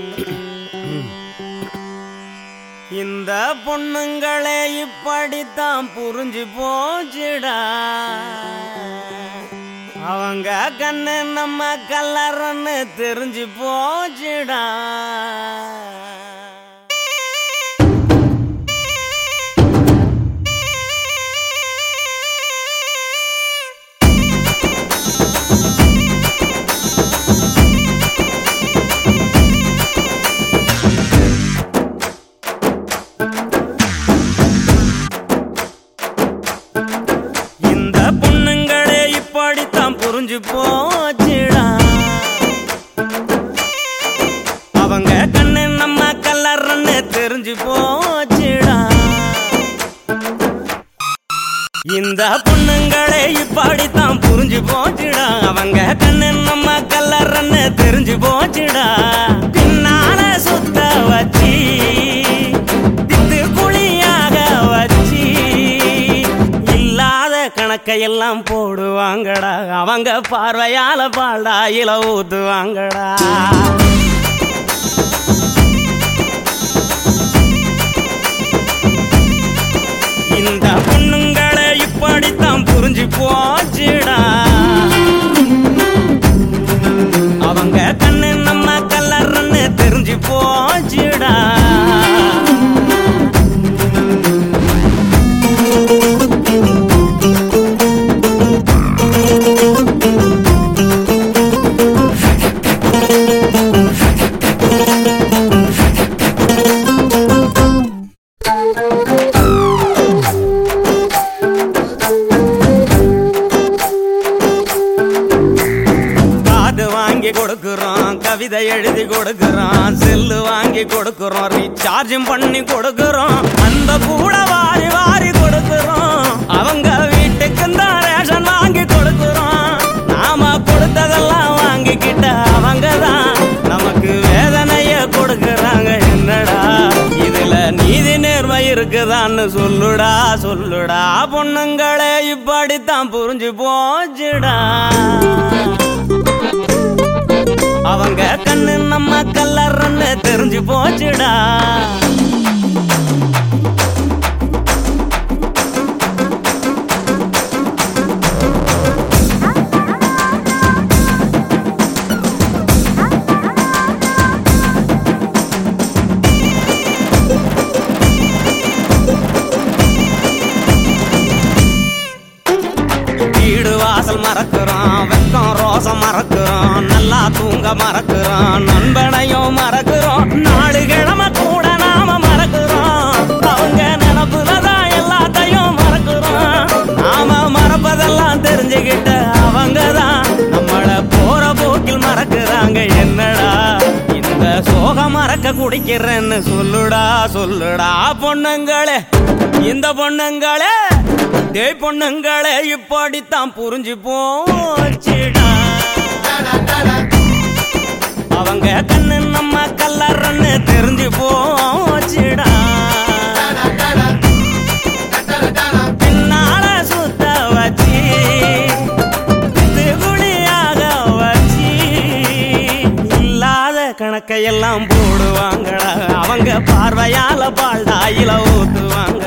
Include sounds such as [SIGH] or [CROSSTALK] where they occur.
[COUGHS] இந்த பொண்ணுங்களே இப்படித்தான் புரிஞ்சு போச்சுடா. அவங்க கண்ணு நம்ம கல்லறன்னு தெரிஞ்சு போச்சுடா. படித்தான் புரிஞ்சு போச்சுடா. அவங்க கண்ணு நம்ம கல்லறன்னு தெரிஞ்சு போச்சுடா. இந்த பொண்ணுங்களே இப்படித்தான் புரிஞ்சு போச்சுடா. அவங்க கண்ணு நம்ம கல்லறன்னு தெரிஞ்சு போச்சுடா. கணக்கையெல்லாம் போடுவாங்கடா. அவங்க பார்வையால பாடா இல ஊத்துவாங்கடா. இந்த பொண்ணுங்களை இப்படித்தான் புரிஞ்சு போச்சுடா. வாங்கி கொடுக்குறோம். கவிதை எழுதி கொடுக்குறோம். செல்லு வாங்கி கொடுக்குறோம். ரீசார்ஜும் பண்ணி கொடுக்குறோம். அந்த கூட வாரி வாரி கொடுக்குறோம். அவங்க வீட்டுக்கு தான் ரேஷன் வாங்கி கொடுக்குறோம். நாம கொடுத்ததெல்லாம் வாங்கிக்கிட்ட அவங்க தான். நமக்கு வேதனைய கொடுக்குறாங்க. என்னடா? இதுல நீதி நேர்மை இருக்குதான்னு சொல்லுடா சொல்லுடா. பொண்ணுங்களே இப்படித்தான் புரிஞ்சு போச்சுடா. அவங்க கண்ணு நம்ம கல்லறன்னு தெரிஞ்சு போச்சுடா. நான் தூங்க மறக்கிறோம் நண்பனையும் மறக்கிறோம். நாலு கிழமை கூட நாம மறக்கிறோம். அவங்க நினப்புலதான் எல்லாத்தையும் மறக்கிறோம். நாம மறப்பதெல்லாம் தெரிஞ்சுக்கிட்ட அவங்க தான் நம்மள போற போக்கில் மறக்கிறாங்க. என்னடா இந்த சோகம் மறக்க குடிக்கிறேன்னு சொல்லுடா சொல்லுடா. பொண்ணுங்களே இந்த பொண்ணுங்களே தேய் பொண்ணுங்களே இப்படித்தான் புரிஞ்சு போச்சுடா. அவங்க கண்ணு நம்ம கல்லறன்னு தெரிஞ்சு போச்சுடா. பின்னால சுத்த வச்சு குழியாக வச்சு இல்லாத கணக்கையெல்லாம் போடுவாங்கடா. அவங்க பார்வையால பால்டாயில ஊத்துவாங்க.